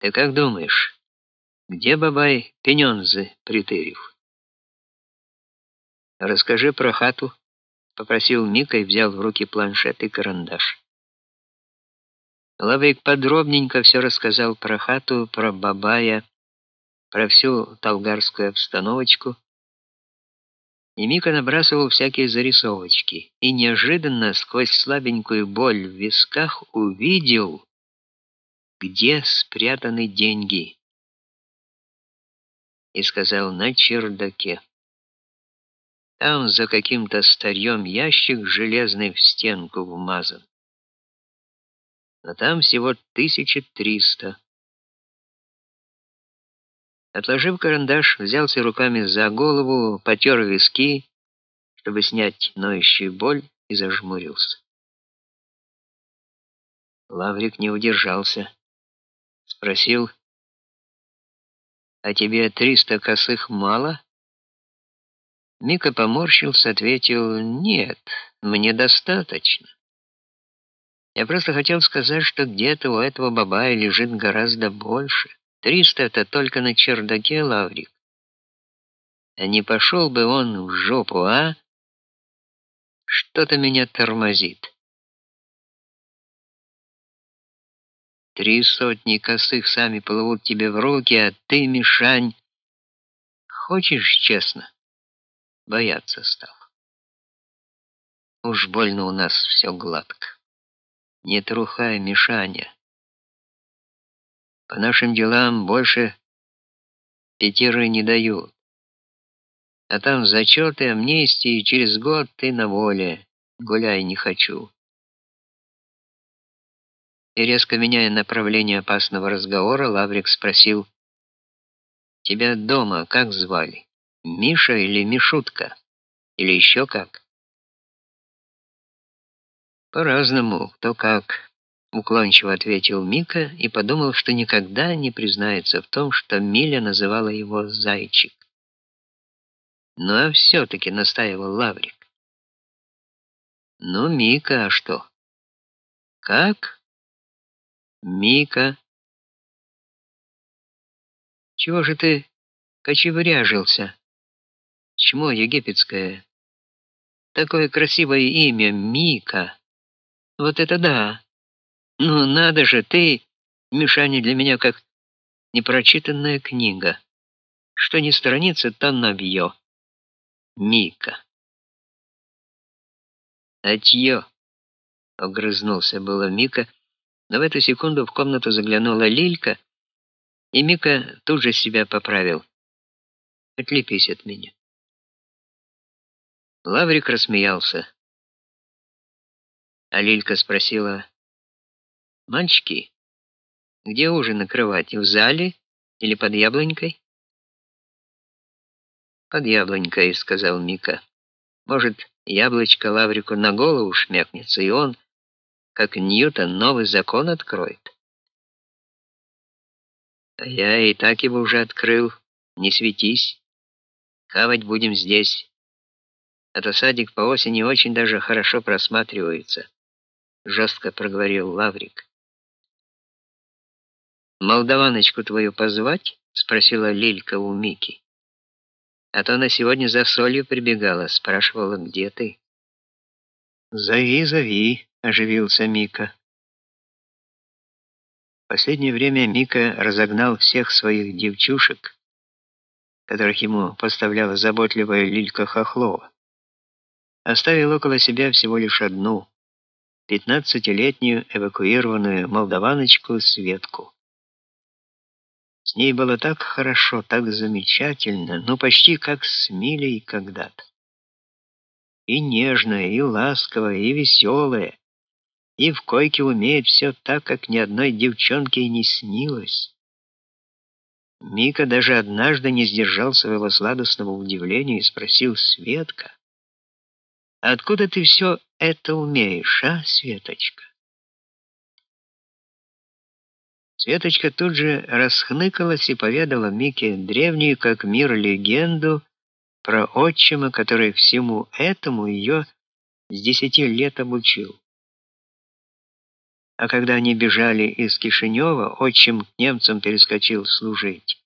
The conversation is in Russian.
Ты как думаешь, где бабай пенёнзы притырив? Расскажи про хату, попросил Мика и взял в руки планшет и карандаш. Лаврик подробненько все рассказал про хату, про бабая, про всю талгарскую обстановочку. И Мика набрасывал всякие зарисовочки, и неожиданно сквозь слабенькую боль в висках увидел, где спрятаны деньги. И сказал: "На чердаке". Там за каким-то старьем ящик железный в стенку вмазан. Но там всего тысяча триста. Отложив карандаш, взялся руками за голову, потер виски, чтобы снять ноющую боль, и зажмурился. Лаврик не удержался, спросил: "А тебе триста косых мало?" Мика поморщился, ответил: "Нет, мне достаточно. Я просто хотел сказать, что где-то у этого бабая лежит гораздо больше. Триста это только на чердаке, Лаврик. А не пошел бы он в жопу, а? Что-то меня тормозит. Три сотни косых сами плывут тебе в руки, а ты, Мишань, хочешь честно? Бояться стал. Уж больно у нас все гладко. Не трухай, Мишаня. По нашим делам больше пятеры не дают. А там зачеты, амнистии, через год ты на воле. Гуляй не хочу. И резко меняя направление опасного разговора, Лаврик спросил: "Тебя дома как звали? Миша или Мишутка? Или еще как?" По-разному, кто как, уклончиво ответил Мика и подумал, что никогда не признается в том, что Миля называла его зайчик. Ну а все таки настаивал Лаврик. Ну, Мика, а что? Как? Мика. Чего же ты кочевряжился? Чмо египетское. Такое красивое имя Мика. Вот это да. Ну надо же, ты, Мишаня, для меня как непрочитанная книга. Что ни страница, то набьё. Мика. Атьё. Огрызнулся было Мика, но в эту секунду в комнату заглянула Лилька, и Мика тут же себя поправил. Отлепись от меня. Лаврик рассмеялся. А Лилька спросила: "Мальчики, где ужин накрывать? В зале или под яблонькой?" "Под яблонькой", сказал Мика. "Может, яблочко Лаврику на голову шмякнется, и он, как Ньютон, новый закон откроет." А я и так его уже открыл. Не светись. Хавать будем здесь. А то садик по осени очень даже хорошо просматривается жестко проговорил Лаврик. Молдаваночку твою позвать? спросила Лилька у Мики. А то она сегодня за солью прибегала, спрашивала, где ты. Зови, зови, оживился Мика. В последнее время Мика разогнал всех своих девчушек, которых ему поставляла заботливая Лилька Хохлова. Оставил около себя всего лишь одну пятнадцатилетнюю эвакуированную молдаваночку Светку. С ней было так хорошо, так замечательно, ну почти как с Милей когда-то. И нежная, и ласковая, и веселая, и в койке умеет все так, как ни одной девчонке и не снилось. Мика даже однажды не сдержал своего сладостного удивления и спросил Светка: "Откуда ты все это умеешь, а, Светочка? Светочка тут же расхныкалась и поведала Мике древнюю как мир легенду про отчима, который всему этому ее с десяти лет обучил. А когда они бежали из Кишинева, отчим к немцам перескочил служить.